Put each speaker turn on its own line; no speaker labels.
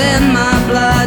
in my blood.